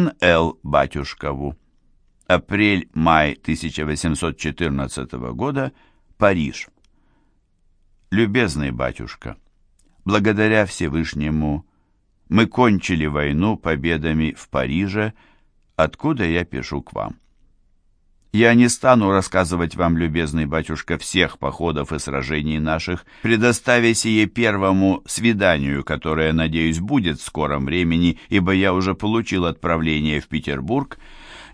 Н.Л. Батюшкову. Апрель-май 1814 года. Париж. Любезный батюшка, благодаря Всевышнему мы кончили войну победами в Париже, откуда я пишу к вам. Я не стану рассказывать вам, любезный батюшка, всех походов и сражений наших, предоставя сие первому свиданию, которое, надеюсь, будет в скором времени, ибо я уже получил отправление в Петербург.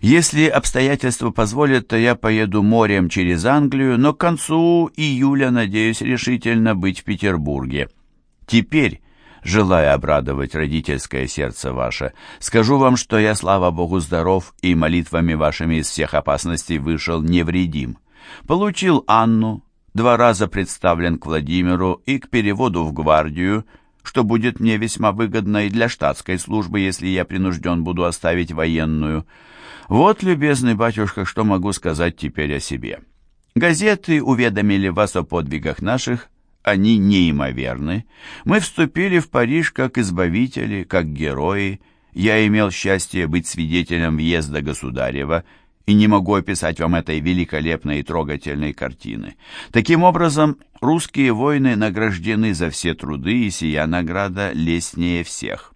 Если обстоятельства позволят, то я поеду морем через Англию, но к концу июля надеюсь решительно быть в Петербурге. Теперь желая обрадовать родительское сердце ваше, скажу вам, что я, слава Богу, здоров и молитвами вашими из всех опасностей вышел невредим. Получил Анну, два раза представлен к Владимиру и к переводу в гвардию, что будет мне весьма выгодно и для штатской службы, если я принужден буду оставить военную. Вот, любезный батюшка, что могу сказать теперь о себе. Газеты уведомили вас о подвигах наших, они неимоверны. Мы вступили в Париж как избавители, как герои. Я имел счастье быть свидетелем въезда государева и не могу описать вам этой великолепной и трогательной картины. Таким образом, русские воины награждены за все труды, и сия награда лестнее всех.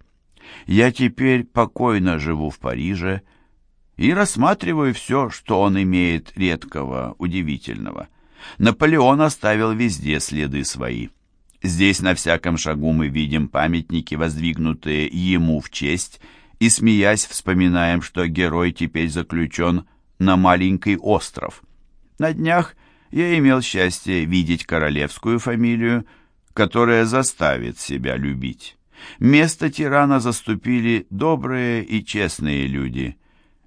Я теперь покойно живу в Париже и рассматриваю все, что он имеет редкого, удивительного. Наполеон оставил везде следы свои. Здесь на всяком шагу мы видим памятники, воздвигнутые ему в честь, и, смеясь, вспоминаем, что герой теперь заключен на маленький остров. На днях я имел счастье видеть королевскую фамилию, которая заставит себя любить. Место тирана заступили добрые и честные люди.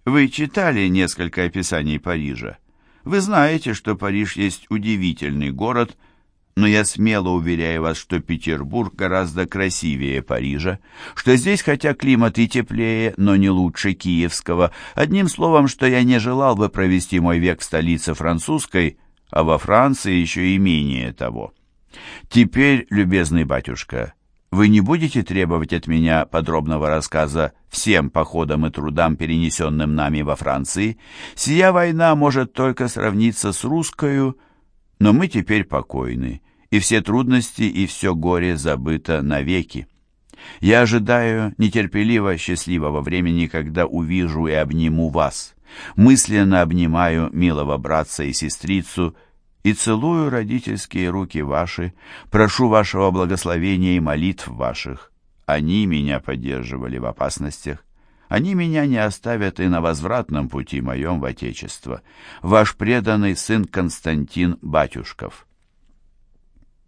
Вы читали несколько описаний Парижа? Вы знаете, что Париж есть удивительный город, но я смело уверяю вас, что Петербург гораздо красивее Парижа, что здесь хотя климат и теплее, но не лучше киевского. Одним словом, что я не желал бы провести мой век в столице французской, а во Франции еще и менее того. Теперь, любезный батюшка, вы не будете требовать от меня подробного рассказа всем походам и трудам, перенесенным нами во Франции? Сия война может только сравниться с русскою, но мы теперь покойны, и все трудности и все горе забыто навеки. Я ожидаю нетерпеливо счастливого времени, когда увижу и обниму вас. Мысленно обнимаю милого братца и сестрицу, и целую родительские руки ваши, прошу вашего благословения и молитв ваших. Они меня поддерживали в опасностях. Они меня не оставят и на возвратном пути моем в Отечество. Ваш преданный сын Константин Батюшков.